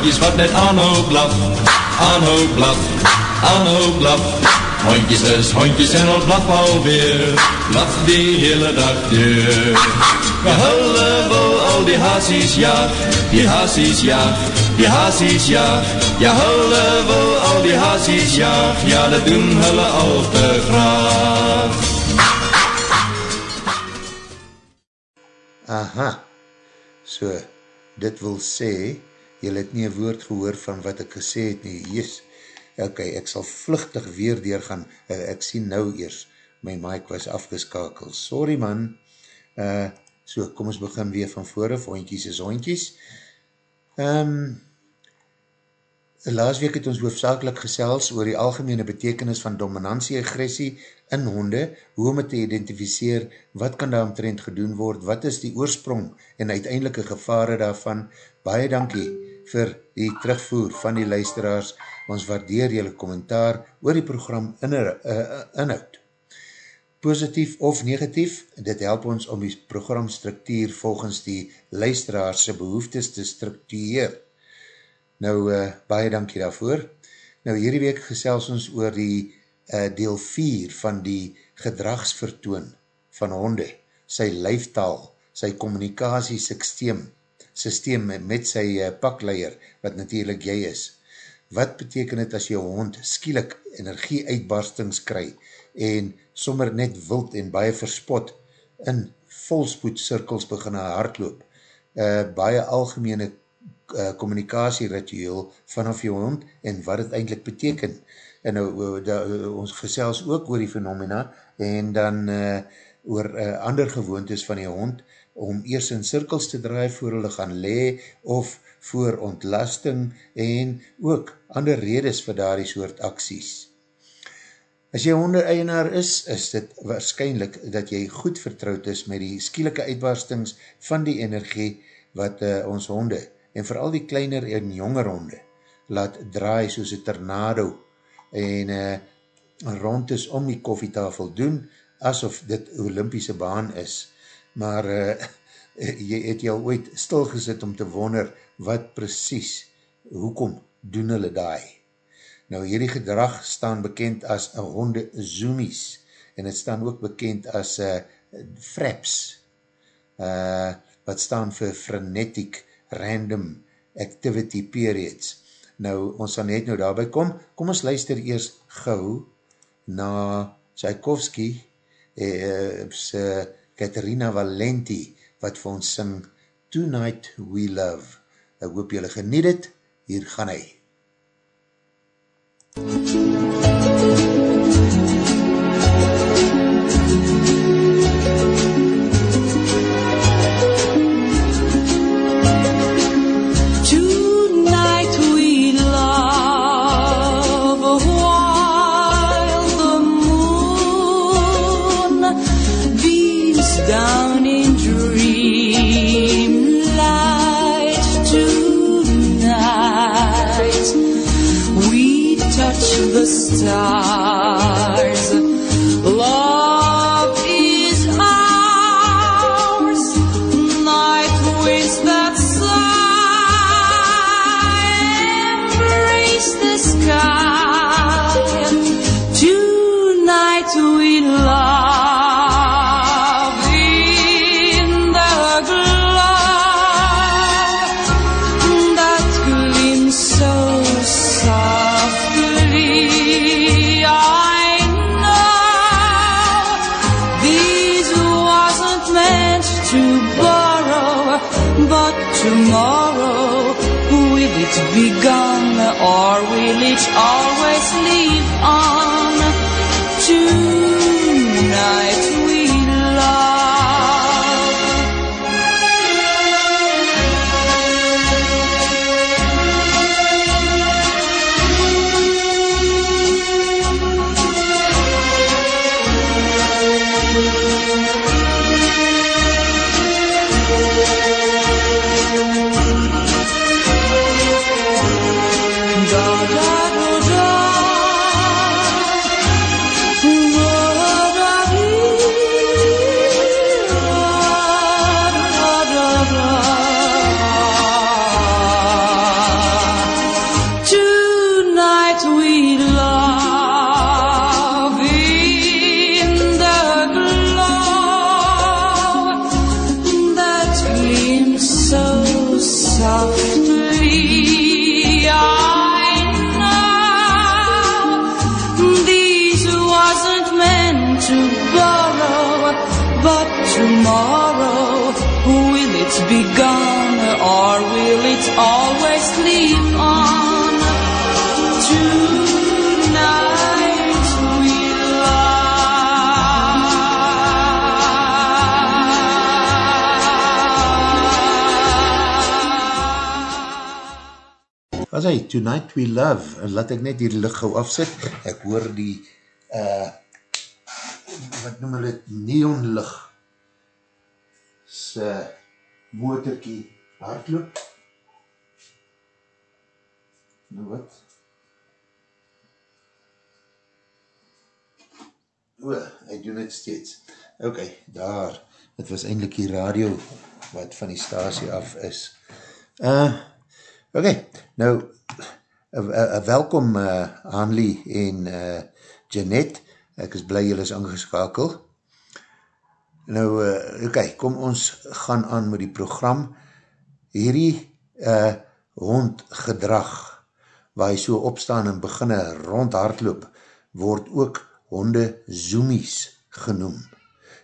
Hondjes wat net aanhoop blaf, aanhoop blaf, aanhoop blaf. Hondjes is hondjes en al blaf alweer, blaf die hele dag deur. Ja, hulle wil al die haasies jaag, die haasies jaag, die haasies jaag. Ja, hulle wil al die haasies jaag, ja, dat doen hulle al te graag. Aha, so, dit wil sê, jy het nie een woord gehoor van wat ek gesê het nie, yes, ok, ek sal vluchtig weer deurgaan, uh, ek sien nou eers, my mic was afgeskakeld, sorry man, uh, so, kom ons begin weer van vooraf, hondjies is hondjies, um, laas week het ons hoofdzakelik gesels oor die algemene betekenis van dominantie agressie in honde, hoe om het te identificeer, wat kan daar omtrend gedoen word, wat is die oorsprong en uiteindelike gevare daarvan, baie dankie, vir die terugvoer van die luisteraars, ons waardeer jylle kommentaar oor die program eh, inhoud. Positief of negatief, dit help ons om die programstructuur volgens die luisteraarse behoeftes te structureer. Nou, uh, baie dankie daarvoor. Nou, hierdie week gesels ons oor die uh, deel 4 van die gedragsvertoon van honde, sy lijftaal, sy communicatiesysteem, systeem met sy uh, pakleier, wat natuurlijk jy is. Wat beteken het as jou hond skielik energie uitbarstings kry en sommer net wild en baie verspot in volspoed cirkels begin hardloop? Uh, baie algemene uh, communicatieritueel vanaf jou hond en wat het eindelijk beteken. En nou, da, ons gesels ook oor die phenomena en dan uh, oor uh, ander gewoontes van die hond, om eers in cirkels te draai voor hulle gaan le of voor ontlasting en ook ander redes vir daar die soort acties. As jy hondereienaar is, is dit waarschijnlijk dat jy goed vertrouwd is met die skielike uitbarstings van die energie wat uh, ons honde en vooral die kleiner en jonger honde laat draai soos een tornado en uh, rond is om die koffietafel doen asof dit Olympiese baan is maar uh, jy het jou ooit stilgezit om te wonder wat precies, hoekom doen hulle daai? Nou hierdie gedrag staan bekend as honde zoomies en het staan ook bekend as uh, fraps uh, wat staan vir frenetic random activity periods. Nou ons sal net nou daarby kom, kom ons luister eers gauw na Tchaikovsky uh, se Katerina Valenti, wat vir ons sing Tonight We Love. Ek hoop julle geniet het, hier gaan hy. Was hy, Tonight We Love, en laat ek net die licht gauw afsit, ek hoor die, uh, wat noem hulle, neonlig, sy motorkie hardloop. Nou wat? O, hy doen het steeds. Ok, daar, het was eindelijk die radio, wat van die stasie af is. Uh, ok, nou, uh, uh, welkom uh, Hanlie en uh, Jeanette, ek is blij julle is aangeskakel. Nou, uh, ok, kom ons gaan aan met die program. Hierdie uh, hondgedrag, waar hy so opstaan en beginne rond hardloop, word ook honde zoomies genoem.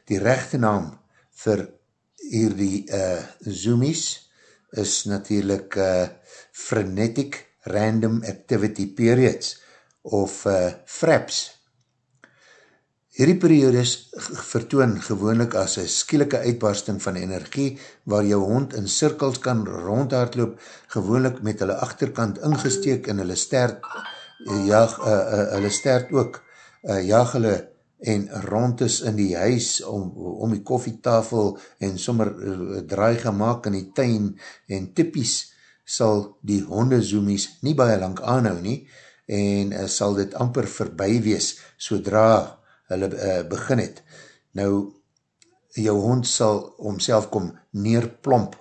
Die rechte naam vir hierdie uh, zoomies is natuurlijk uh, frenetic random activity periods of uh, fraps. Hierdie periodes vertoon gewoonlik as een skielike uitbarsting van energie waar jou hond in cirkels kan rondhardloop, gewoonlik met hulle achterkant ingesteek en hulle stert, jaag, uh, uh, hulle stert ook, uh, jaag hulle en rond is in die huis om, om die koffietafel en sommer uh, draai gemaakt in die tuin en typies sal die hondezoomies nie baie lang aanhou nie en uh, sal dit amper verby wees sodra hulle uh, begin het. Nou, jou hond sal omself kom neerplomp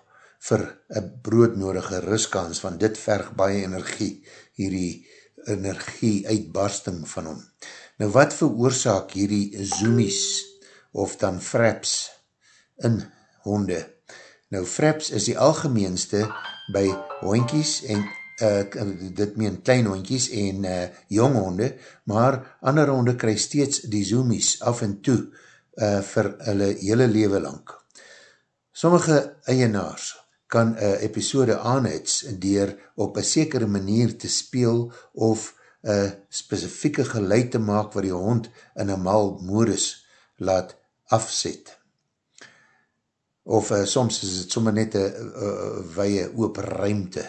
vir een broodnodige riskans, want dit verg baie energie, hierdie energie uitbarsting van hom. Nou, wat veroorzaak hierdie zoomies of dan fraps in honde? Nou, fraps is die algemeenste by hoinkies en uh, dit meen klein hondjies en uh, jong honde, maar ander honde krij steeds die zoomies af en toe uh, vir hulle hele leven lang. Sommige eienaars kan een episode aanhets dier op een sekere manier te speel of een specifieke geluid te maak waar die hond in een mal modus laat afzet. Of uh, soms is het sommer net een uh, weie oop ruimte.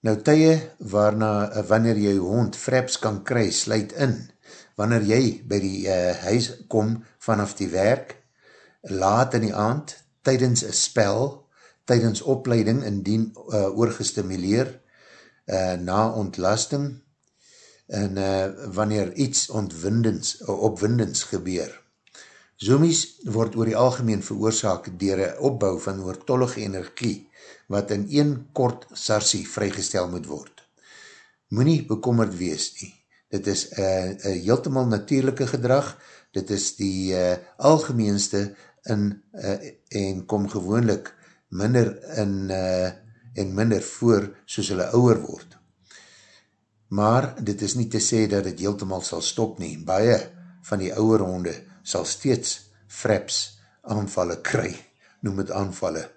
Nou tye waarna uh, wanneer jy hond fraps kan kry, sluit in. Wanneer jy by die uh, huis kom vanaf die werk, laat in die aand, tydens een spel, tydens opleiding indien uh, oorgestimuleer, uh, na ontlasting, en uh, wanneer iets ontwindends, opwindends gebeur. Zoomies word oor die algemeen veroorzaak dier een opbouw van oortollige energie, wat in een kort sarsie vrygestel moet word. Moenie bekommerd wees nie. Dit is uh, uh, heeltemal natuurlijke gedrag, dit is die uh, algemeenste in, uh, en kom gewoonlik minder in, uh, en minder voor soos hulle ouwer word. Maar dit is nie te sê dat het heeltemal sal stop nie. Baie van die ouwer honde sal steeds fraps aanvallen kry, noem het aanvallen.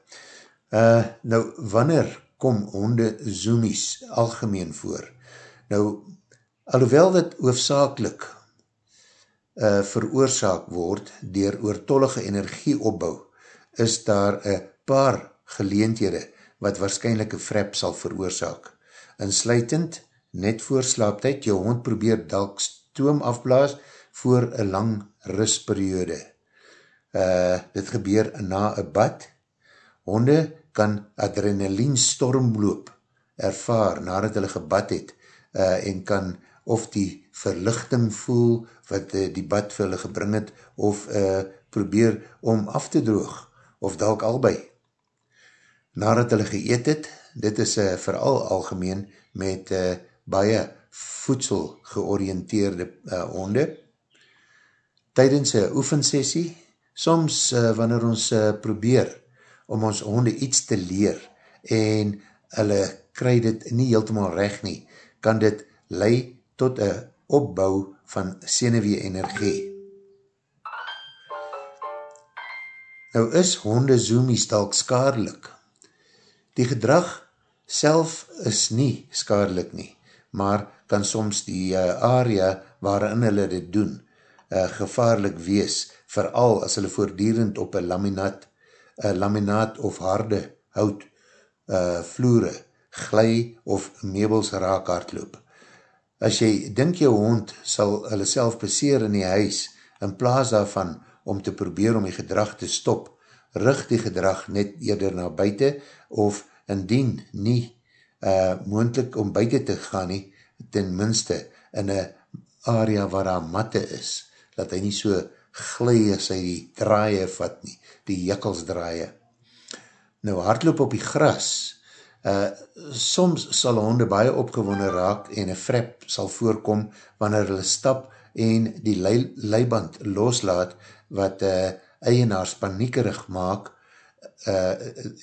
Uh, nou, wanneer kom honde zoomies algemeen voor? Nou, alhoewel dit hoofdzakelik uh, veroorzaak word dier oortollige energieopbouw, is daar een paar geleendhede wat waarschijnlijk een frap sal veroorzaak. In sluitend, net voor slaaptijd, jou hond probeer dalk stoom afblaas voor een lang rustperiode. Uh, dit gebeur na een bad, Honde kan adrenaline stormloop ervaar nadat hulle gebad het uh, en kan of die verlichting voel wat uh, die bad vir hulle gebring het of uh, probeer om af te droog of dalk albei. Nadat hulle geëet het, dit is uh, vooral algemeen met uh, baie voedsel georiënteerde uh, honde. Tijdens een oefensessie, soms uh, wanneer ons uh, probeer om ons honde iets te leer en hulle kry dit nie heeltemaal recht nie, kan dit lei tot een opbouw van senewee energie. Nou is honde zoomies dalk skadelik. Die gedrag self is nie skadelik nie, maar kan soms die uh, area waarin hulle dit doen uh, gevaarlik wees, vooral as hulle voordierend op een laminaat, uh, laminaat of harde hout uh, vloere, glij of meubels raak hardloop. As jy dink jou hond sal hulle self beseer in die huis, in plaas daarvan om te probeer om die gedrag te stop, rig die gedrag net eerder na buiten of indien nie uh, moendlik om buiten te gaan nie, ten minste in een area waar daar matte is, dat hy nie so glij as hy die draaie vat nie, die jikkels draaie. Nou, hardloop op die gras, uh, soms sal honde baie opgewonde raak en een frep sal voorkom wanneer hulle stap en die leiband loslaat wat uh, eienaars paniekerig maak uh,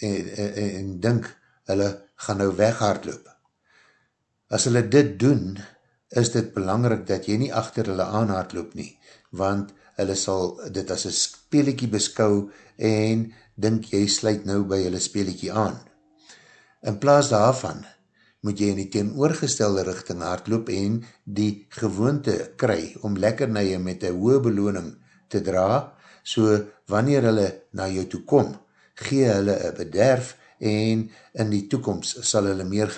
en, en, en dink hulle gaan nou weghardloop. As hulle dit doen, is dit belangrik dat jy nie achter hulle aanhardloop nie, want hulle sal dit as een speeliekie beskou en dink jy sluit nou by hulle speeliekie aan. In plaas daarvan, moet jy in die teenoorgestelde richting hardloop en die gewoonte kry om lekkernije met een hoë beloning te dra, so wanneer hulle na jou toe kom, gee hulle een bederf en in die toekomst sal hulle meer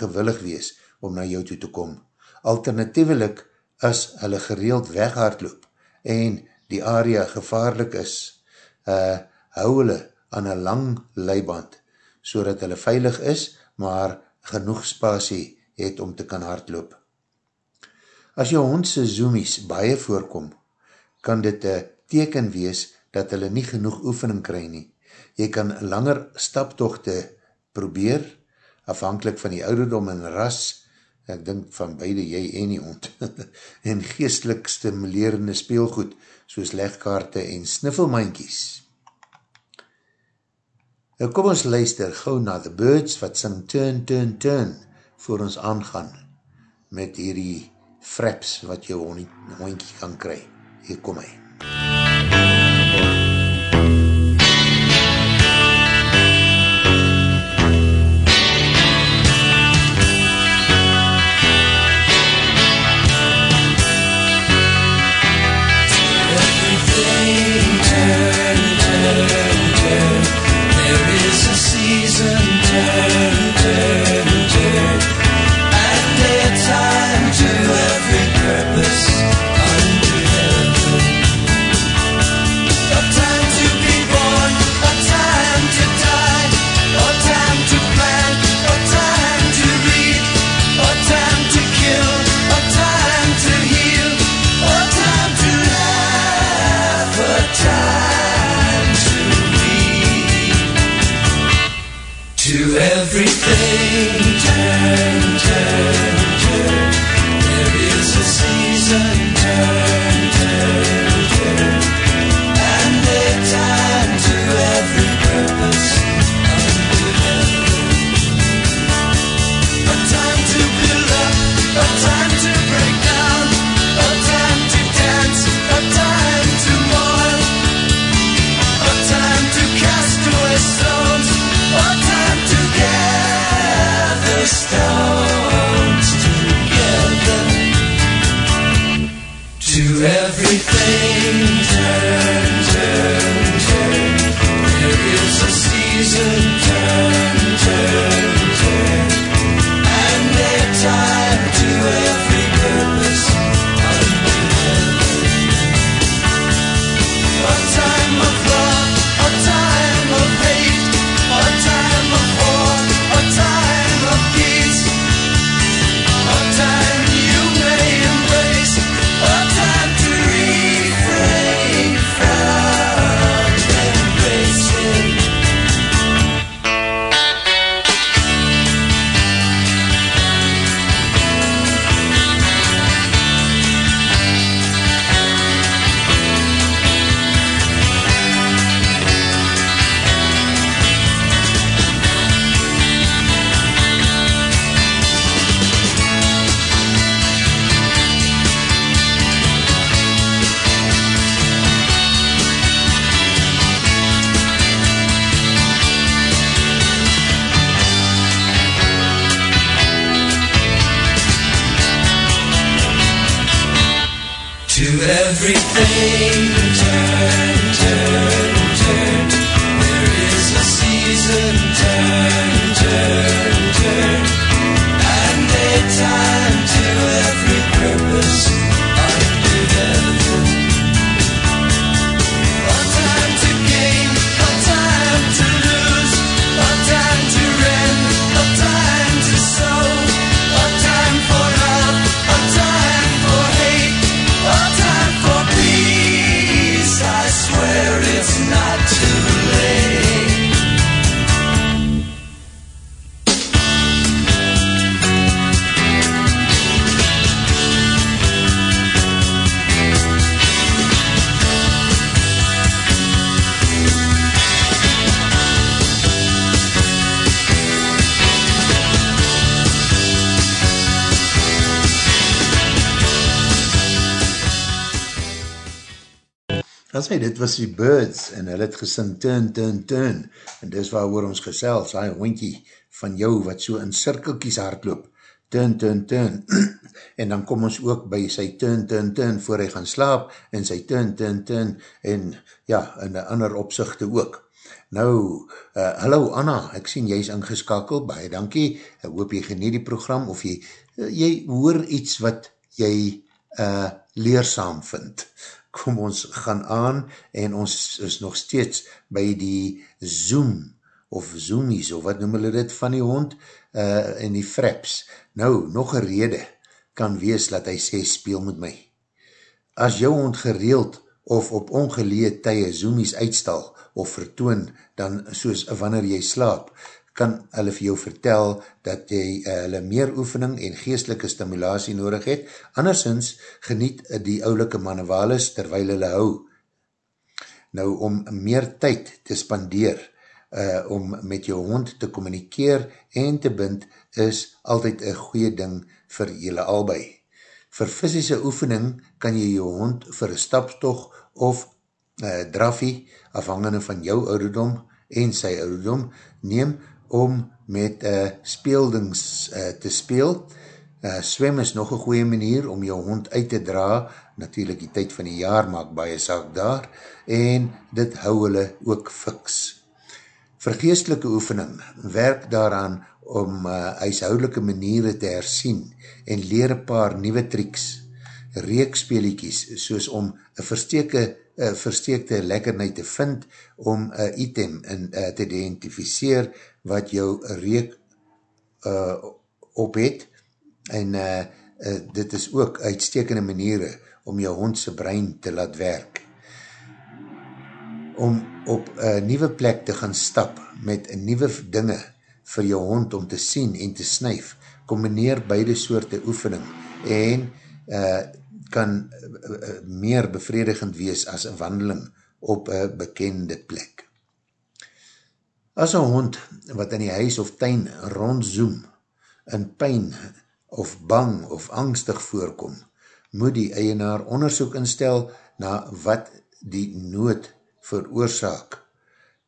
gewillig wees om na jou toe te kom. Alternatievelik, as hulle gereeld weghardloop en die area gevaarlik is, uh, hou hulle aan een lang leiband, so dat hulle veilig is, maar genoeg spasie het om te kan hardloop. As jou hondse zoomies baie voorkom, kan dit een teken wees dat hulle nie genoeg oefening kry nie. Jy kan langer staptochte probeer, afhankelijk van die ouderdom en ras, ek dink van beide jy en die hond, en geestelik stimulerende speelgoed, soos legkaarte en sniffelmankies. Nou kom ons luister gauw na The Birds wat sing Turn, Turn, Turn voor ons aangaan met hierdie fraps wat jou hondkie kan kry. Hier kom hy. Dit was die Birds, en hy het gesing turn, turn, turn, en dis waar oor ons gesels, hy hondkie van jou wat so in cirkelkies hardloop, turn, turn, turn, en dan kom ons ook by sy turn, turn, turn, voor hy gaan slaap, en sy turn, turn, turn, en ja, in die ander opzichte ook. Nou, uh, hallo Anna, ek sien jy is ingeskakeld, baie dankie, ek hoop jy genie die program, of jy, uh, jy hoor iets wat jy uh, leersaam vind kom ons gaan aan en ons is nog steeds by die Zoom of Zoomies of wat noem hulle dit van die hond uh, en die fraps. Nou, nog een rede kan wees dat hy sê speel met my. As jou hond gereeld of op ongeleed tye Zoomies uitstal of vertoon dan soos wanneer jy slaap, kan hulle vir jou vertel dat jy uh, hulle meer oefening en geestelike stimulatie nodig het. Andersens geniet die oulike mannewalis terwijl hulle hou. Nou, om meer tyd te spandeer, uh, om met jou hond te communikeer en te bind, is altyd een goeie ding vir julle albei. Vir fysische oefening kan jy jou hond vir een stapstog of uh, draffie, afhangende van jou ouderdom en sy ouderdom, neem om met uh, speeldings uh, te speel. Uh, swem is nog een goeie manier om jou hond uit te dra, natuurlijk die tyd van die jaar maak baie saak daar, en dit hou hulle ook fiks. Vergeestelike oefening werk daaraan om uh, huishoudelike maniere te hersien en leer een paar nieuwe triks, reekspeeliekies, soos om een versteke uh, versteekte lekkernij te vind, om een item in, uh, te identificeer wat jou reek uh, op het en uh, uh, dit is ook uitstekende maniere om jou hondse brein te laat werk. Om op een nieuwe plek te gaan stap met nieuwe dinge vir jou hond om te sien en te snuif, combineer beide soorte oefening en uh, kan uh, meer bevredigend wees as een wandeling op een bekende plek. As een hond wat in die huis of tuin rondzoom, in pijn of bang of angstig voorkom, moet die eienaar onderzoek instel na wat die nood veroorzaak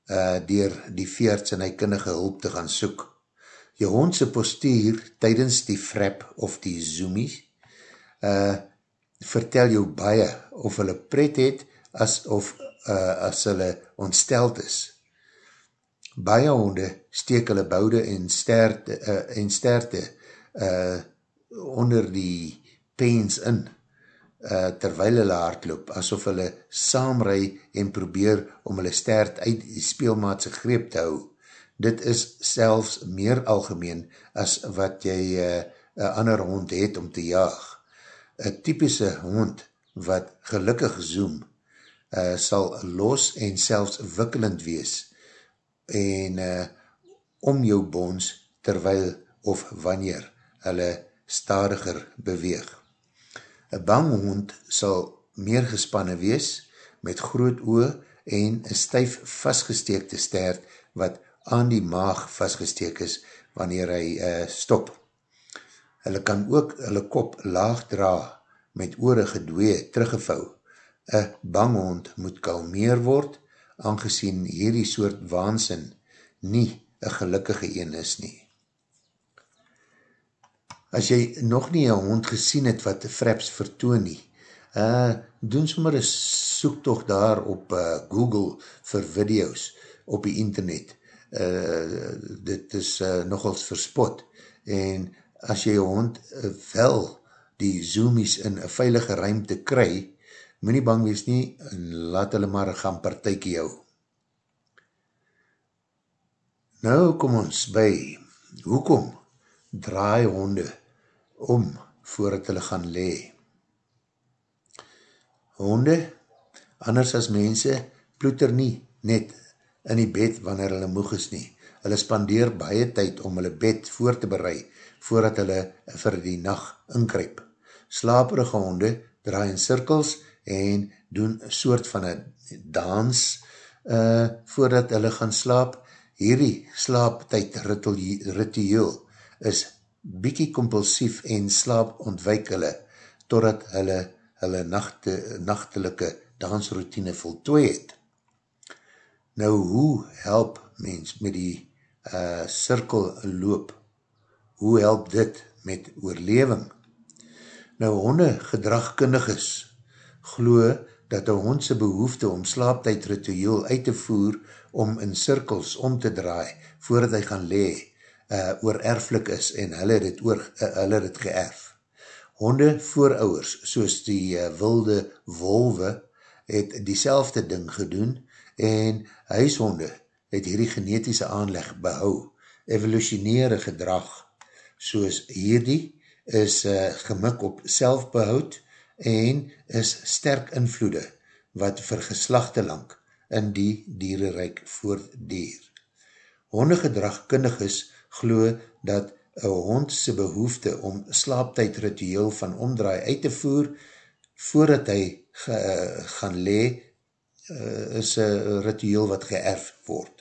uh, dier die veerts en hy kindige hulp te gaan soek. Je hondse postuur tydens die frap of die zoomie uh, vertel jou baie of hulle pret het as, of uh, as hulle ontsteld is baie honde steek hulle boude en sterte, uh, en sterte uh, onder die pens in, uh, terwyl hulle hardloop, asof hulle saamrui en probeer om hulle stert uit die speelmaatse greep te hou. Dit is selfs meer algemeen as wat jy uh, een ander hond het om te jaag. Een typische hond wat gelukkig zoom, uh, sal los en selfs wikkelend wees, en uh, om jou bons terwyl of wanneer hulle stadiger beweeg. Een bang hond sal meer gespanne wees met groot oe en een stuif vastgesteekte stert wat aan die maag vastgesteek is wanneer hy uh, stop. Hulle kan ook hulle kop laag dra met oore gedwee teruggevou. Een bang hond moet kalmeer word aangezien hierdie soort waansin nie een gelukkige een is nie. As jy nog nie een hond gesien het wat fraps vertoon nie, uh, doen sommer een soektocht daar op uh, Google vir video's op die internet. Uh, dit is uh, nogals verspot. En as jy jou hond uh, wel die zoomies in een veilige ruimte kry, moet nie bang wees nie, en laat hulle maar gaan partijkie jou. Nou kom ons by, hoekom draai honde om voordat hulle gaan lee? Honde, anders as mense, ploeter nie net in die bed wanneer hulle moeg is nie. Hulle spandeer baie tyd om hulle bed voor te bereid voordat hulle vir die nacht inkryp. Slaperige honde draai in cirkels en doen soort van een dans uh, voordat hulle gaan slaap. Hierdie slaaptijd ritueel is bykie compulsief en slaap ontwijk hulle totdat hulle hulle nachte, nachtelike dansroutine voltooi het. Nou, hoe help mens met die uh, cirkel loop? Hoe help dit met oorleving? Nou, honde gedragkundig is, glo dat een hondse behoefte om slaaptijd ritueel uit te voer om in cirkels om te draai voordat hy gaan lee, uh, oorerflik is en hulle het, oor, uh, hulle het geërf. Honde voorouwers, soos die uh, wilde wolwe, het die ding gedoen en huishonde het hierdie genetische aanleg behou. Evolutionaire gedrag, soos hierdie, is uh, gemik op selfbehoud en is sterk invloede wat vir geslachte lang in die dierenrijk voortdeer. Hondegedrag kundig is glo dat een hondse behoefte om slaaptijd ritueel van omdraai uit te voer voordat hy ge, uh, gaan le uh, is een ritueel wat geërf word.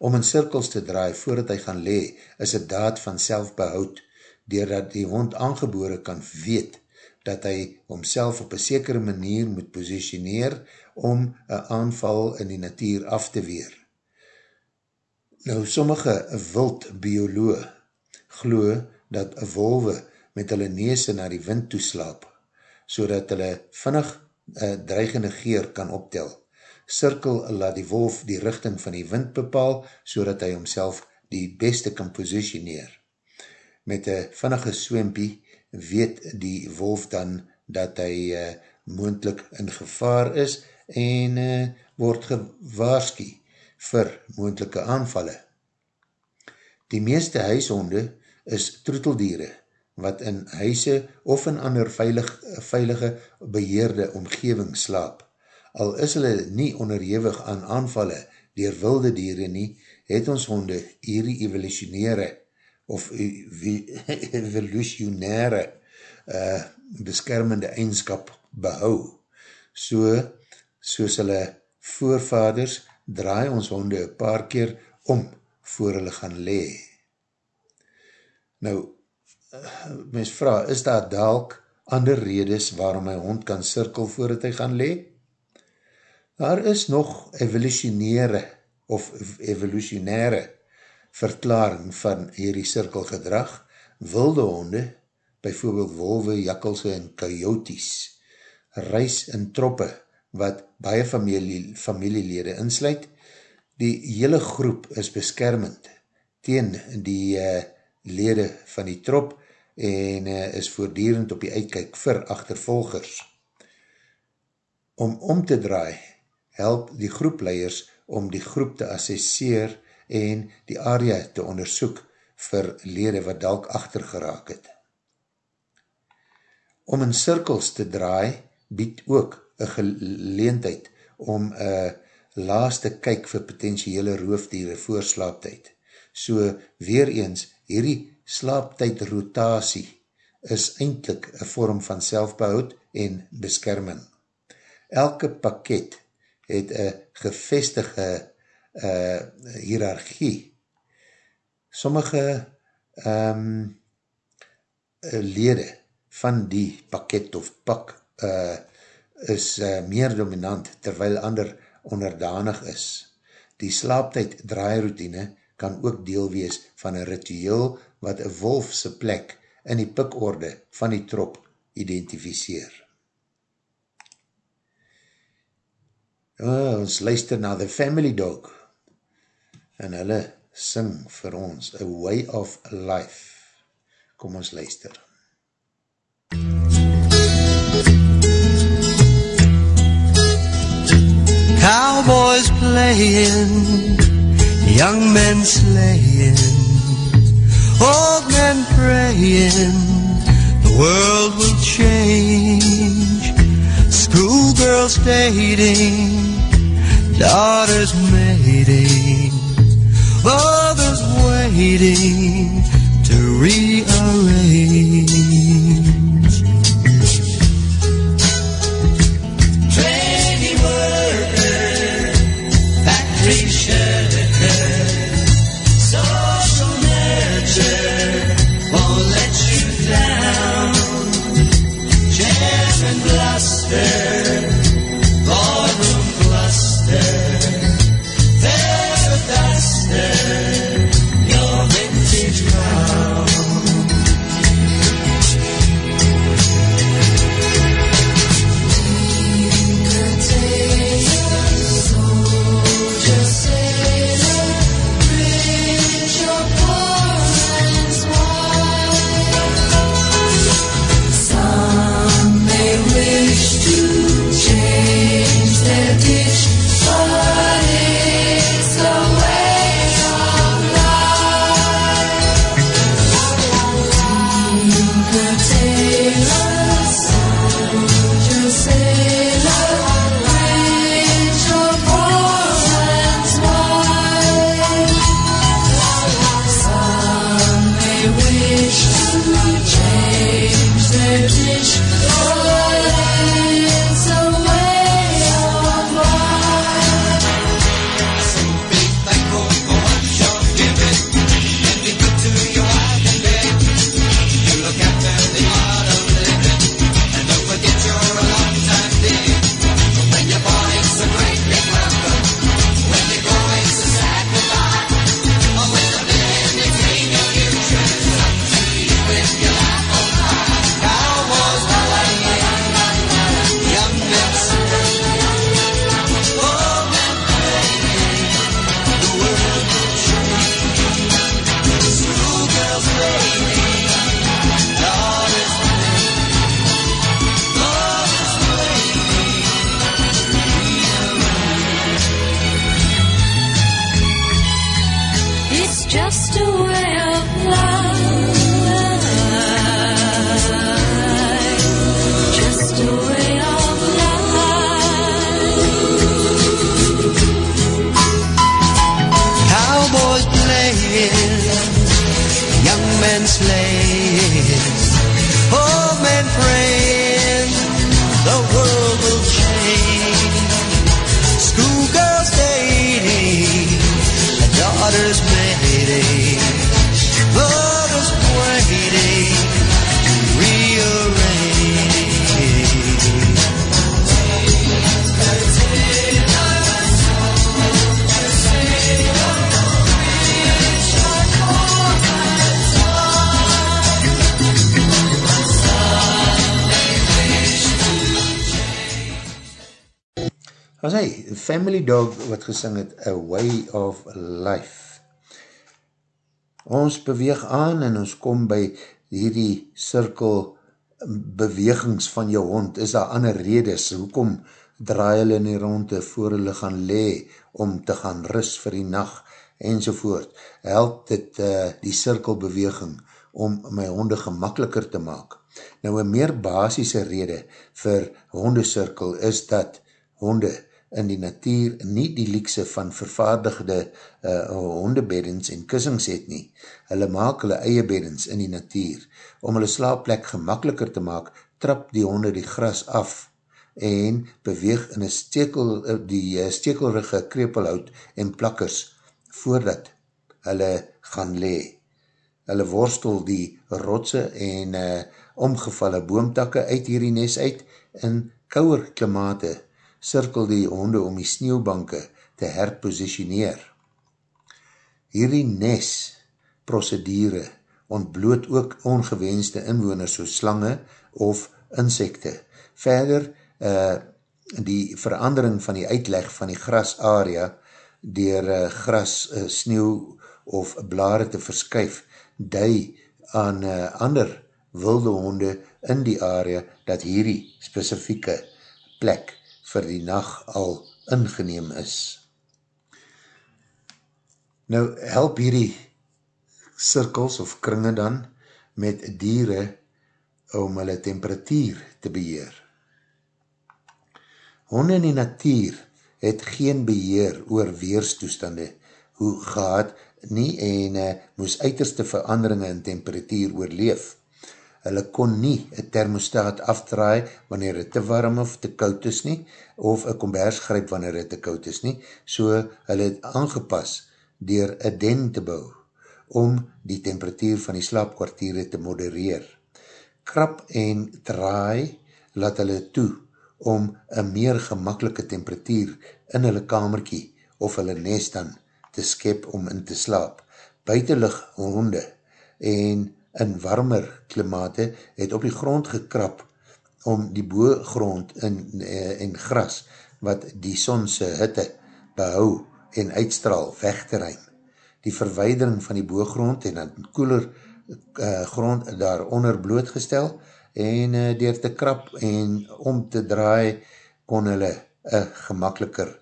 Om in cirkels te draai voordat hy gaan le is een daad van selfbehoud doordat die hond aangebore kan weet dat hy homself op een sekere manier moet positioneer om een aanval in die natuur af te weer. Nou, sommige wild bioloog glo dat wolwe met hulle neese na die wind toeslaap, so dat hulle vinnig uh, dreigende geer kan optel. Cirkel laat die wolf die richting van die wind bepaal, so dat hy homself die beste kan positioneer. Met een vinnige swempie weet die wolf dan dat hy uh, moendlik in gevaar is en uh, word gewaarskie vir moendelike aanvalle. Die meeste huishonde is troeteldiere, wat in huise of in ander veilig, veilige beheerde omgeving slaap. Al is hulle nie onderhewig aan aanvalle dier wilde diere nie, het ons honde hierdie evolutionaire of evolutionaire uh, beskermende eindskap behou. So, soos hulle voorvaders draai ons honde een paar keer om voor hulle gaan lee. Nou, mens vraag, is daar dalk ander redes waarom my hond kan cirkel voordat hy gaan lee? Daar is nog evolutionaire of evolutionaire verklaring van hierdie cirkelgedrag. Wilde honde, byvoorbeeld wolwe, jakkelse en coyotes, reis in troppe wat baie familie, familielede insluit. Die hele groep is beskermend teen die uh, lede van die trop en uh, is voordierend op die uitkijk vir achtervolgers. Om om te draai, help die groepleiers om die groep te assesseer en die area te onderzoek vir lede wat dalk achter geraak het. Om in cirkels te draai, bied ook een geleentheid om een laaste kyk vir potentiële roofdiere voor slaaptijd. So weer eens, hierdie slaaptijd rotatie is eindelijk een vorm van selfbehoud en beskerming. Elke pakket het een gevestige uh, hiërarchie. Sommige um, lede van die pakket of pak uh, is uh, meer dominant terwyl ander onderdanig is. Die slaaptijd draaieroutine kan ook deel wees van een ritueel wat een wolfse plek in die pikorde van die trop identificeer. Oh, ons luister na The Family Dog en hulle sing vir ons A Way of Life. Kom ons luister. Cowboys playing, young men slaying, old men praying, the world will change. Schoolgirls dating, daughters mating, mothers waiting to rearrange. Was hy, Family Dog wat gesing het, A Way of Life. Ons beweeg aan en ons kom by hierdie cirkel bewegings van jou hond. Is daar ander redes? Hoekom draai hulle in die ronde voor hulle gaan lee om te gaan rus vir die nacht enzovoort. Help dit uh, die cirkelbeweging om my honde gemakkeliker te maak. Nou een meer basisse rede vir hondesirkel is dat honde in die natuur nie die liekse van vervaardigde uh, hondebeddens en kussings het nie. Hulle maak hulle eie beddens in die natuur. Om hulle slaapplek gemakkeliker te maak, trap die honde die gras af en beweeg in een stekel, die stekelrige krepelhout en plakkers voordat hulle gaan lee. Hulle worstel die rotse en uh, omgevalle boomtakke uit hierdie nes uit in kouwer klimate cirkel die honde om die sneeuwbanke te herpositioneer. Hierdie nes procedure ontbloot ook ongewenste inwoners soos slange of insekte. Verder uh, die verandering van die uitleg van die gras area dier uh, gras, uh, sneeuw of blare te verskuif, dui aan uh, ander wilde honde in die area dat hierdie specifieke plek vir die nacht al ingeneem is. Nou help hierdie cirkels of kringe dan met dieren om hulle temperatuur te beheer. Honde in die natuur het geen beheer oor weerstoestande hoe gehad nie en uh, moes uiterste veranderinge in temperatuur oorleef. Hulle kon nie een thermostaat afdraai wanneer het te warm of te koud is nie, of een kombers gryp wanneer het te koud is nie, so hulle het aangepas dier een den te bou om die temperatuur van die slaapkwartiere te modereer. Krap en draai laat hulle toe om een meer gemakkelike temperatuur in hulle kamerkie of hulle nest dan te skep om in te slaap. Buitenlig honde en in warmer klimate het op die grond gekrap om die boogrond en, eh, en gras wat die sonse hitte behou en uitstraal weg te ruim. Die verweidering van die boogrond en een koeler uh, grond daaronder blootgestel en uh, dier te krap en om te draai kon hulle een gemakkeliker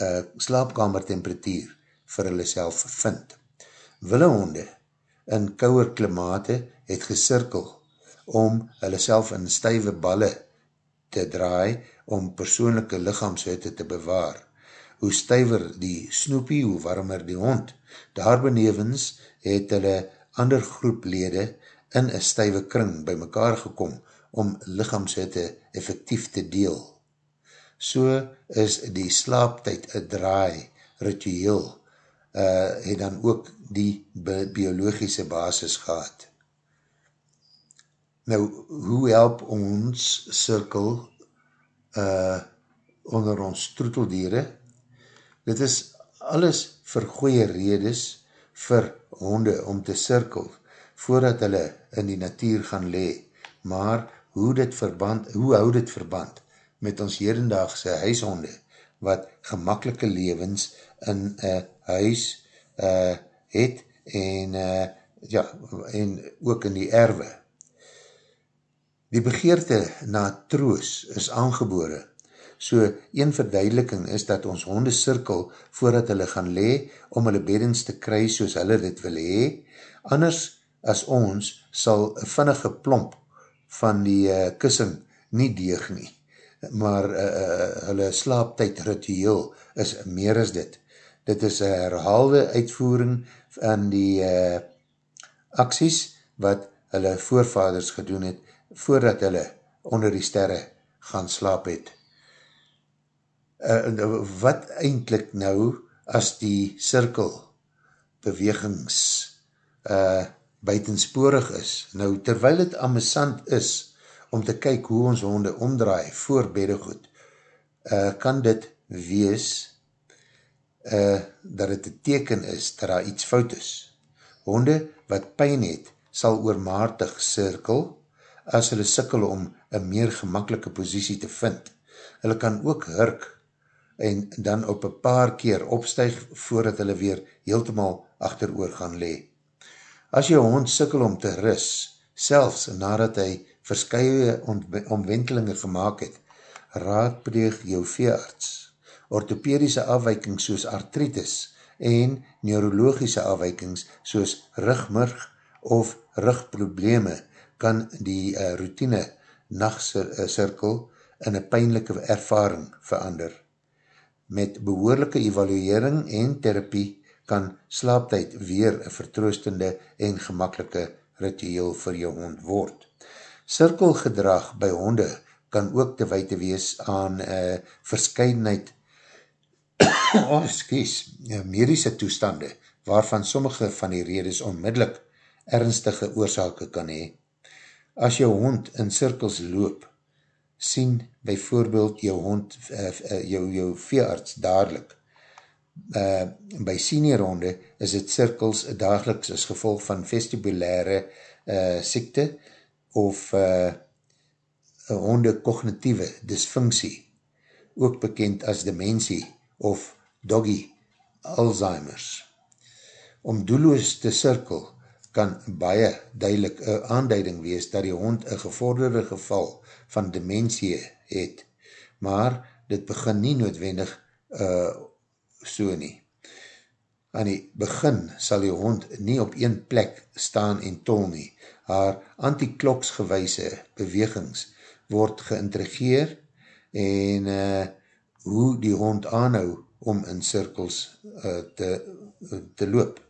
uh, slaapkamer temperatuur vir hulle self vind. Willehonde in kouwer klimate het gesirkel om hulle self in stuive balle te draai om persoonlijke lichaamshutte te bewaar. Hoe stuiver die snoepie, hoe warmer die hond. Daar benevens het hulle ander groeplede in een stuive kring by mekaar gekom om lichaamshutte effectief te deel. So is die slaaptijd een draai ritueel uh, het dan ook die biologische basis gehad. Nou, hoe help ons cirkel uh, onder ons troeteldiere? Dit is alles vir goeie redes vir honde om te cirkel voordat hulle in die natuur gaan le, maar hoe dit verband, hoe hou dit verband met ons herendaagse huishonde, wat gemakkelike levens in een huis uh, het en, uh, ja, en ook in die erwe. Die begeerte na troos is aangebore. So, een verduideliking is dat ons honde cirkel voordat hulle gaan le, om hulle beddings te kry soos hulle dit wil hee. Anders as ons sal een vinnige plomp van die uh, kussing nie deeg nie, maar uh, uh, hulle slaaptijd ritueel is meer as dit. Dit is een herhaalde uitvoering van die uh, acties wat hulle voorvaders gedoen het voordat hulle onder die sterre gaan slaap het. Uh, wat eindelijk nou as die cirkel bewegings uh, buitensporig is? Nou, terwyl het amusant is om te kyk hoe ons honde omdraai voor beddegoed, uh, kan dit wees uh, dat het een teken is dat daar iets fout is. Honde wat pijn het, sal oormaartig cirkel, as hulle sikkel om een meer gemakkelike posiesie te vind. Hulle kan ook hurk en dan op een paar keer opstuig voordat hulle weer heeltemaal achter oor gaan le. As jou hond sikkel om te ris, selfs nadat hy verskye omwentelinge gemaakt het, raadpleeg jou veearts. Orthopedische afweikings soos artritis en neurologische afweikings soos rugmurg of rugprobleme kan die uh, routine nachtsirkel in een pijnlijke ervaring verander. Met behoorlijke evaluering en therapie kan slaaptijd weer een vertroostende en gemakkelike ritueel vir jou hond word. Cirkelgedrag by honde kan ook te weite wees aan uh, verscheidenheid oh, excuse, medische toestande waarvan sommige van die redes onmiddellik ernstige oorzake kan hee. As jou hond in cirkels loop, sien byvoorbeeld jou hond, uh, uh, jou, jou veearts dadelijk. Uh, by seniorhonde is het cirkels dageliks as gevolg van vestibulaire uh, siekte of uh, honde cognitieve dysfunksie. ook bekend as dementie of doggy Alzheimer's. Om doelloos te cirkel kan baie duidelik een aanduiding wees dat die hond een gevorderde geval van dementie het, maar dit begin nie noodwendig uh, so nie. Aan die begin sal die hond nie op een plek staan en tol nie. Haar antikloksgewijse bewegings word geïntrigeer en uh, hoe die hond aanhou om in cirkels uh, te, uh, te loop.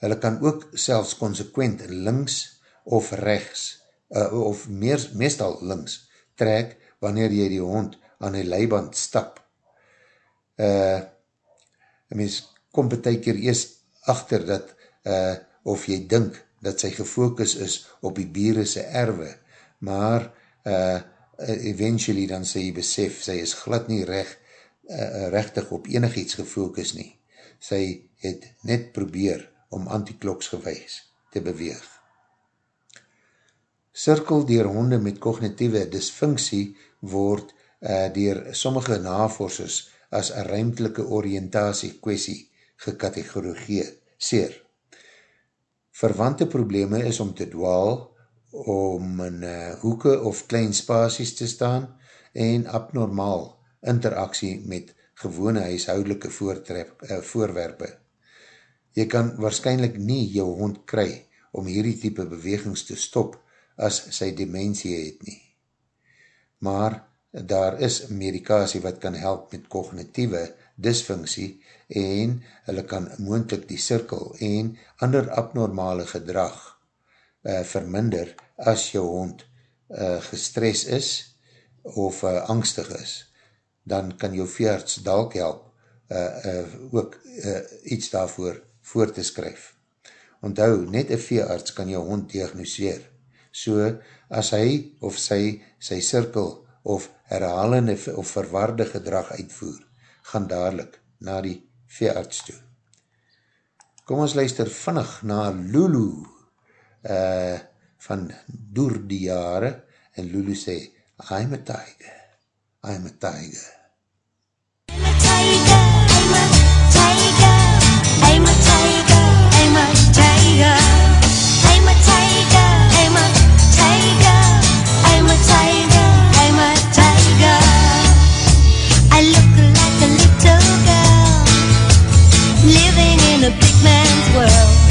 Hulle kan ook selfs consequent links of rechts, uh, of meer, meestal links, trek wanneer jy die hond aan die leiband stap. Uh, mens kom beteker eerst achter dat, uh, of jy dink dat sy gefokus is op die bierese erwe, maar uh, eventually dan sy besef, sy is glad nie recht, uh, rechtig op enig iets gefokus nie. Sy het net probeer om antikloksgewijs te beweeg. Cirkel dier honde met cognitieve dysfunksie word uh, dier sommige navorsers as een ruimtelike oriëntasie kwestie gekategoriseer. Verwante probleme is om te dwaal, om in uh, hoeke of klein spasies te staan en abnormaal interaksie met gewone huishoudelike uh, voorwerpe. Jy kan waarschijnlijk nie jou hond kry om hierdie type bewegings te stop as sy dementie het nie. Maar daar is medikasie wat kan help met cognitieve dysfunksie en hulle kan moendlik die cirkel en ander abnormale gedrag uh, verminder as jou hond uh, gestres is of uh, angstig is. Dan kan jou veerts dalk help uh, uh, ook uh, iets daarvoor voor te skryf. Onthou, net een veearts kan jou hond diagnoseer. So, as hy of sy sy cirkel of herhalende of verwaarde gedrag uitvoer, gaan dadelijk na die veearts toe. Kom ons luister vannig na Lulu uh, van Doer die Jare en Lulu sê, I'm a tiger, I'm a tiger. I'm a tiger, I'm a tiger, I'm a tiger, I'm a tiger. I'm a tiger, I'm a tiger, I'm a tiger, I'm a tiger. I look like a little girl living in a big man's world.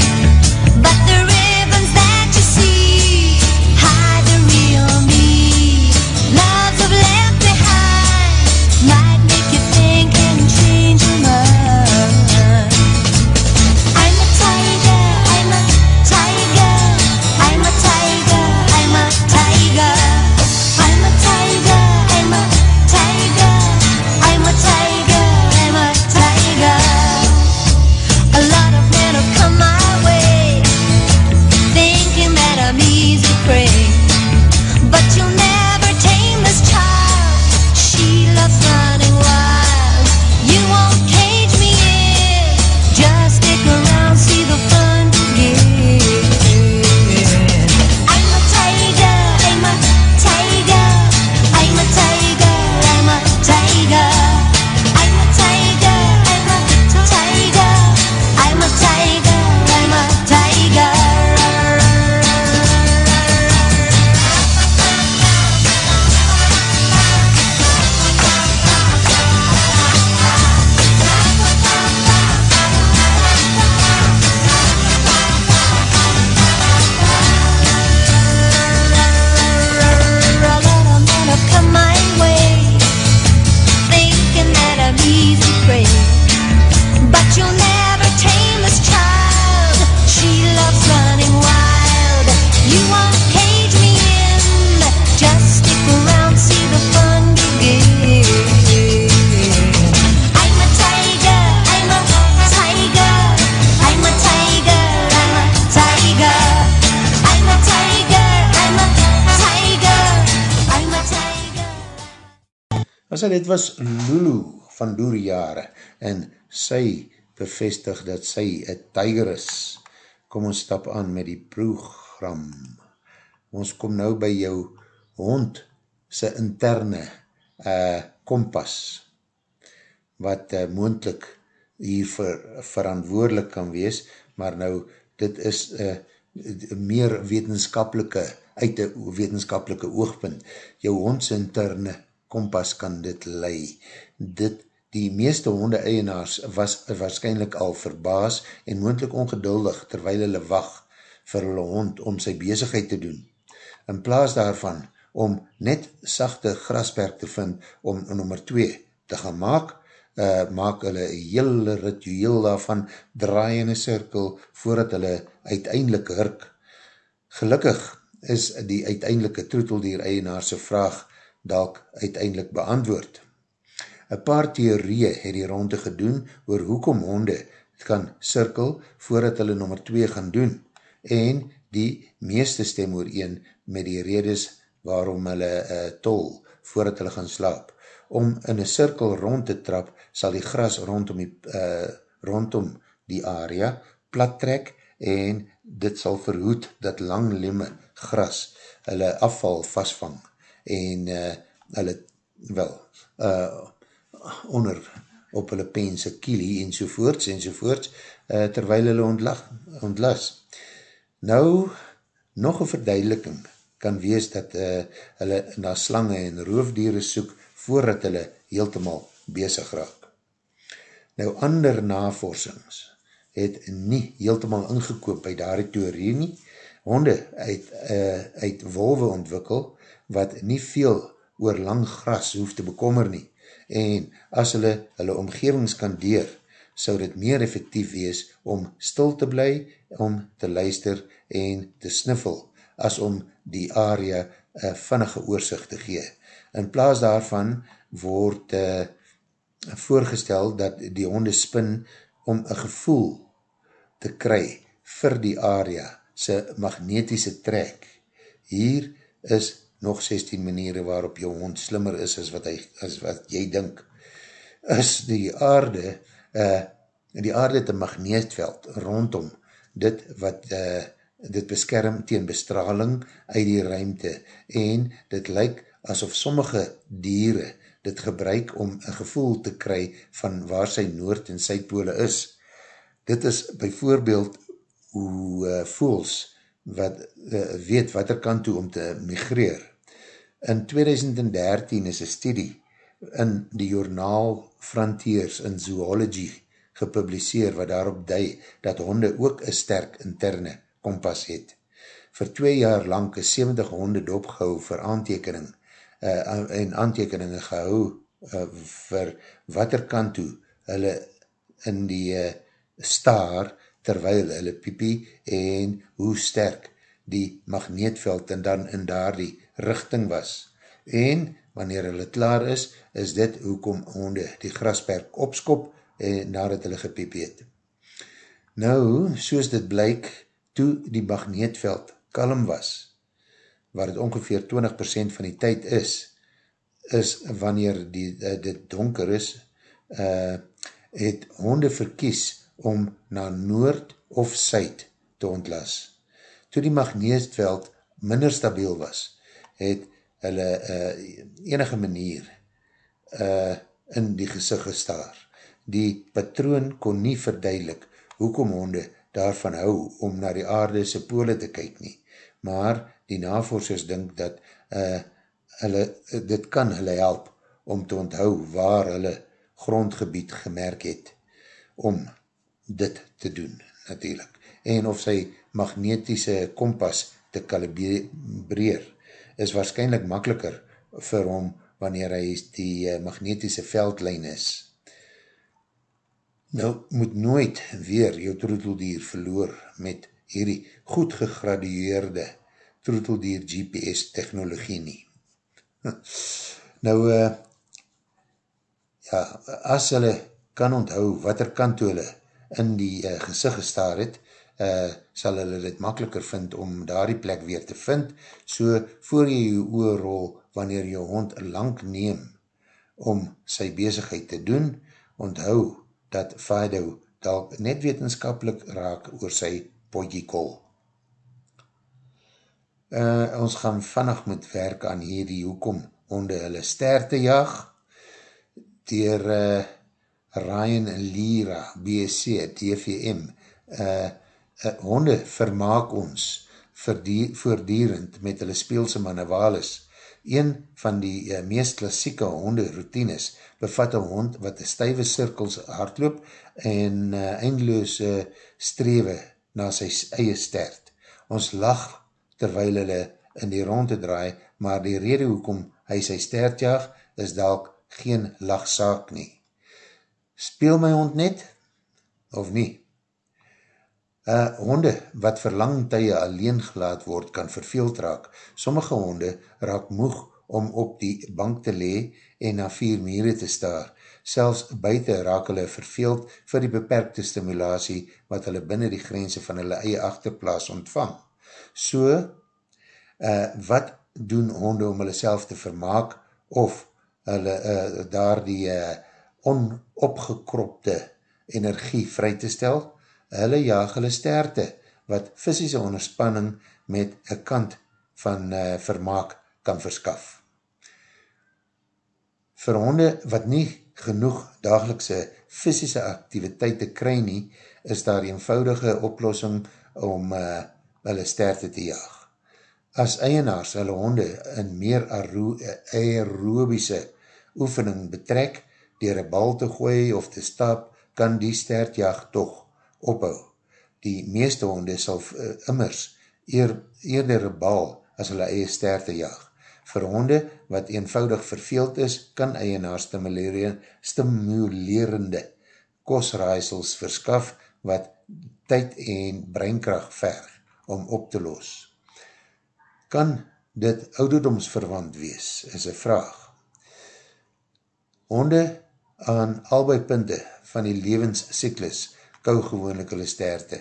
Doerjare en sy bevestig dat sy een tiger is. Kom ons stap aan met die program. Ons kom nou by jou hond sy interne uh, kompas wat uh, moendlik hier ver, verantwoordelik kan wees, maar nou dit is uh, meer wetenskapelike, uit die wetenskapelike oogpunt. Jou hondse interne kompas kan dit lei. Dit, die meeste honde eienaars was waarschijnlijk al verbaas en moendlik ongeduldig terwijl hulle wacht vir hulle hond om sy bezigheid te doen. In plaas daarvan om net sachte grasperk te vind om nummer 2 te gaan maak, uh, maak hulle een hele ritueel daarvan, draai in een cirkel voordat hulle uiteindelik hurk. Gelukkig is die uiteindelike troeteldier eienaarse vraag dalk uiteindelik beantwoord. Een paar theorieën het die ronde gedoen oor hoekom honde kan cirkel voordat hulle nummer 2 gaan doen en die meeste stem oor een met die redes waarom hulle uh, tol voordat hulle gaan slaap. Om in een cirkel rond te trap, sal die gras rondom die, uh, rondom die area plat trek en dit sal verhoed dat lang lemme gras hulle afval vastvang en uh, hulle wel uh, onder op hulle pense kielie en sovoorts en sovoorts uh, terwijl hulle ontlag, ontlas. Nou, nog een verduideliking kan wees dat uh, hulle na slange en roofdiere soek voordat hulle heeltemal bezig raak. Nou, ander navorsings het nie heeltemal ingekoop by daar die theorie nie. Honde het uh, uit wolwe ontwikkel wat nie veel oor lang gras hoef te bekommer nie. En as hulle hulle omgevings kan deur, sou dit meer effectief wees om stil te bly, om te luister en te sniffel, as om die area een vinnige oorzicht te gee. In plaas daarvan word uh, voorgestel dat die honde spin om een gevoel te kry vir die area, sy magnetische trek. Hier is nog 16 maniere waarop jou hond slimmer is as wat, hy, as wat jy dink. Is die aarde uh, die aarde het een magneetveld rondom dit wat uh, dit beskerm teen bestraling uit die ruimte en dit lyk asof sommige diere dit gebruik om een gevoel te kry van waar sy noord en sydpole is. Dit is bijvoorbeeld hoe uh, voels wat uh, weet wat er kan toe om te migreer. In 2013 is een studie in die journaal Frontiers in Zoology gepubliseer wat daarop dui dat honde ook een sterk interne kompas het. Voor twee jaar lang is 70 honde dopgehou vir aantekening uh, en aantekeninge gehou uh, vir wat er kan toe hulle in die uh, staar terwyl hulle piepie en hoe sterk die magneetveld en dan in daar die richting was. En wanneer hulle klaar is, is dit hoekom honde die grasperk opskop en nadat hulle gepiep het. Nou, soos dit blyk, toe die magneetveld kalm was, waar het ongeveer 20% van die tyd is, is wanneer die, uh, dit donker is, uh, het honde verkies om na noord of syd te ontlas. Toe die magneetveld minder stabiel was, het hulle uh, enige manier uh, in die gezicht gestaar. Die patroon kon nie verduidelik hoekom honde daarvan hou om na die aarde sy pole te kyk nie, maar die navorsers dink dat uh, hulle, dit kan hulle help om te onthou waar hulle grondgebied gemerk het om dit te doen, natuurlijk. En of sy magnetische kompas te kalibreer, is waarschijnlijk makkeliker vir hom wanneer hy die uh, magnetische veldlijn is. Nou, moet nooit weer jou troeteldier verloor met hierdie goed gegradueerde troeteldier GPS technologie nie. Nou, uh, ja, as hulle kan onthou wat er kant hulle in die uh, gezicht gestaar het, uh, sal hulle dit makkeliker vind om daar die plek weer te vind, so voor jy jou oor rol wanneer jou hond lang neem om sy bezigheid te doen, onthou dat Fido dalk net wetenskapelik raak oor sy potjie kol. Uh, ons gaan vannig moet werk aan hierdie hoekom honde hulle ster te jaag, dier uh, Ryan Lira, BSC, DVM, uh, uh, honde vermaak ons voortdurend met hulle speelse manualis. Een van die uh, meest klassieke honde routines bevat een hond wat een stuive cirkels hardloop en uh, eindeloose uh, strewe na sy eie stert. Ons lach terwyl hulle in die ronde draai, maar die rede hoekom hy sy stert jaag, is dalk geen lachsaak nie. Speel my hond net, of nie? Uh, honde wat vir lang tye alleen gelaat word, kan verveeld raak. Sommige honde raak moeg om op die bank te lee en na vier mure te staar. Selfs buiten raak hulle verveeld vir die beperkte stimulatie wat hulle binnen die grense van hulle eie achterplaas ontvang. So, uh, wat doen honde om hulle self te vermaak of hulle uh, daar die uh, onopgekropte energie vry te stel? Hulle jaag hulle sterte wat fysische onderspanning met een kant van uh, vermaak kan verskaf. Vir honde wat nie genoeg dagelikse fysische activiteit te kry nie, is daar eenvoudige oplossing om uh, hulle sterte te jaag. As eienaars hulle honde in meer aerobiese oefening betrek, dier een bal te gooi of te stap, kan die stertjaag toch ophou. Die meeste honde sal uh, immers eer, eerder bal as hulle eie sterte jaag. Vir honde wat eenvoudig verveeld is, kan eienaar stimulerende kosraaisels verskaf wat tyd en breinkracht verg om op te los. Kan dit ouderdomsverwant wees, is een vraag. Honde aan albei punte van die levenscyklus kou gewoonlik hulle sterte.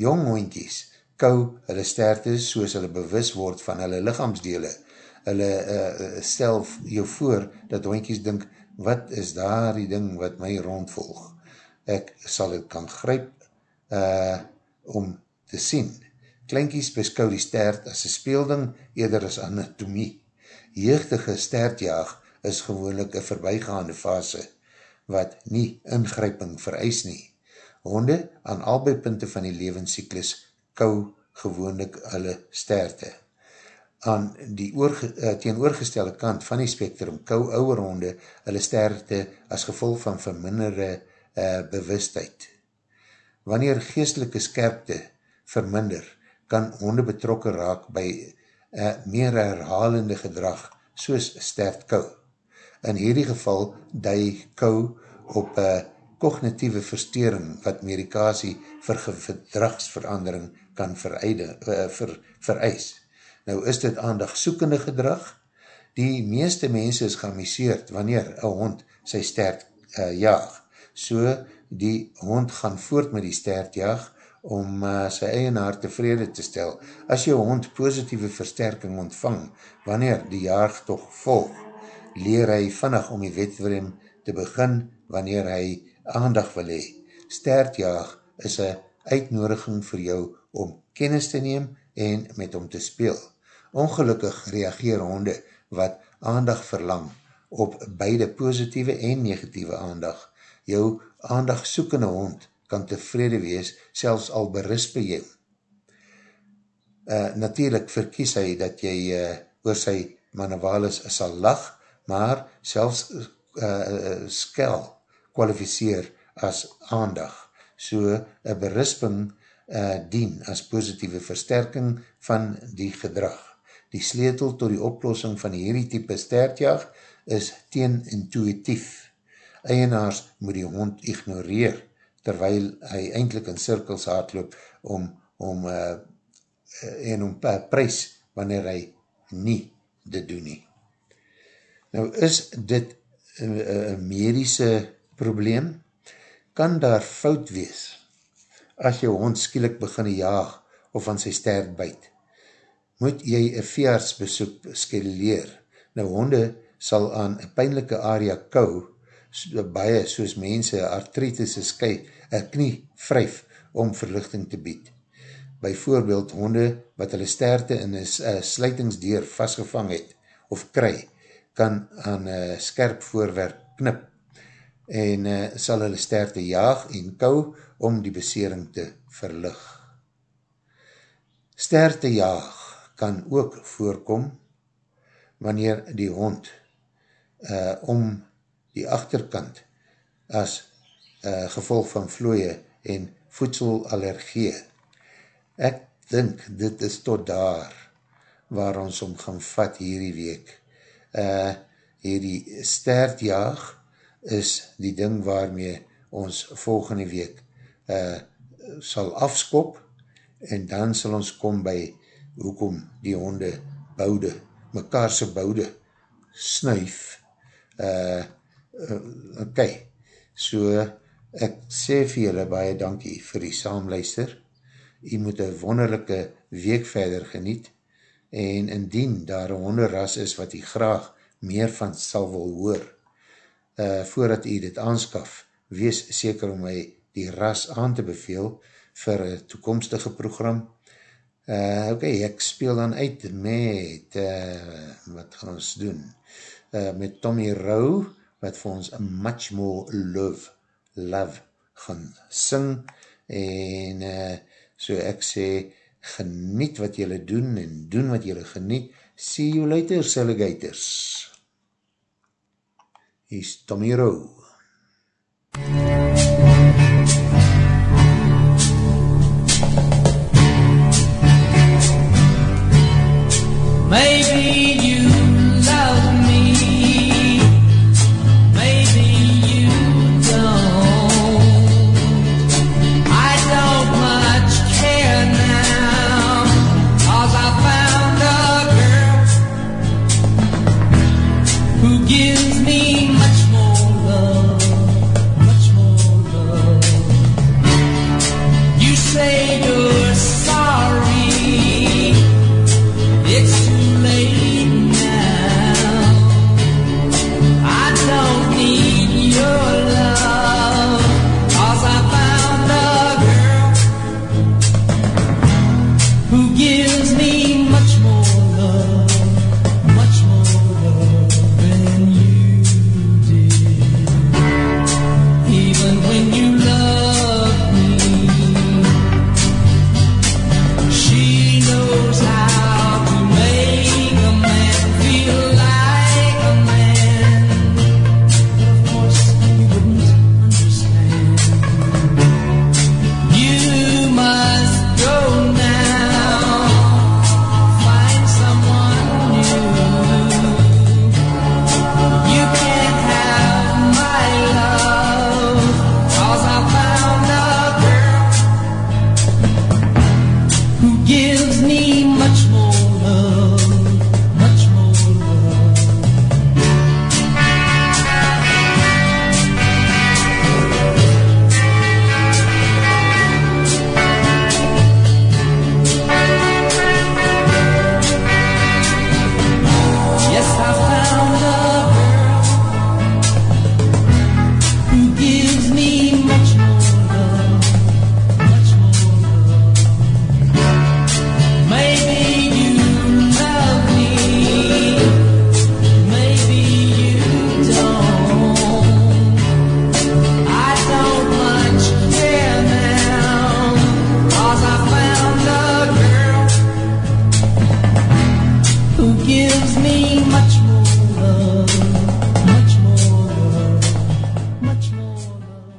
Jong hondjies kou hulle sterte soos hulle bewus word van hulle lichaamsdele. Hulle uh, stel jou voor dat hondjies dink, wat is daar die ding wat my rondvolg? Ek sal het kan gryp uh, om te sien. Klinkies beskou die stert as een speelding eerder as anatomie. Jeugdige stertjaag is gewoonlik een voorbijgaande fase wat nie ingryping vereis nie. Honde aan albei punte van die levenscyklus kou gewoonlik hulle sterte. Aan die oorge, uh, teenoorgestelde kant van die spektrum kou ouwe honde hulle sterte as gevolg van verminderde uh, bewustheid. Wanneer geestelike skerpte verminder, kan honde betrokken raak by uh, meer herhalende gedrag soos stert kou. In hierdie geval die kou op uh, kognitieve verstering wat medikasie vir gedragsverandering kan vereide, uh, ver, vereis. Nou is dit aandagsoekende gedrag. Die meeste mense is geamuseerd wanneer een hond sy stert uh, jaag. So die hond gaan voort met die stert jaag om uh, sy eienaar tevrede te stel. As jou hond positieve versterking ontvang, wanneer die jaag toch volg, leer hy vannig om die wetwrim te begin wanneer hy aandag wil hee. Stertjaag is een uitnodiging vir jou om kennis te neem en met hom te speel. Ongelukkig reageer honde wat aandag verlang op beide positieve en negatieve aandag. Jou aandag soekende hond kan tevrede wees, selfs al berispe jy. Uh, natuurlijk verkies hy dat jy uh, oor sy manualis sal lach, maar selfs uh, skel kwalificeer as aandag. So, een berisping uh, dien as positieve versterking van die gedrag. Die sleutel tot die oplossing van hierdie type stertjaag is teen-intuitief. Eienaars moet die hond ignoreer, terwyl hy eindelijk in cirkels hardloop om, om uh, en om uh, prijs wanneer hy nie dit doen nie. Nou is dit een medische probleem? Kan daar fout wees as jou hond skielik begin jaag of aan sy sterk byt? Moet jy een veeartsbesoek skeduleer? Nou honde sal aan een pijnlijke area kou, so, baie soos mense artritis sky, een knie vryf om verlichting te bied. Bijvoorbeeld honde wat hulle sterte in een sluitingsdeur vastgevang het of kry, kan aan uh, skerp voorwerp knip en uh, sal hulle sterte jaag en kou om die besering te verlig. Sterte jaag kan ook voorkom wanneer die hond uh, om die achterkant as uh, gevolg van vloeie en voedselallergie. Ek dink dit is tot daar waar ons om gaan vat hierdie week. Uh, hierdie stertjaag is die ding waarmee ons volgende week uh, sal afskop en dan sal ons kom by hoekom die honde boude, mekaarse boude snuif. Uh, uh, ok, so ek sê vir julle baie dankie vir die saamluister. Jy moet een wonderlijke week verder geniet en indien daar een honderras is wat jy graag meer van sal wil hoor, uh, voordat jy dit aanskaf, wees seker om my die ras aan te beveel vir een toekomstige program. Uh, ok, ek speel dan uit met, uh, wat gaan ons doen, uh, met Tommy Rowe, wat vir ons Much More Love, Love gaan sing, en uh, so ek sê, geniet wat jylle doen, en doen wat jylle geniet, see you later, alligators. Hier is Tommy Rowe. Maybe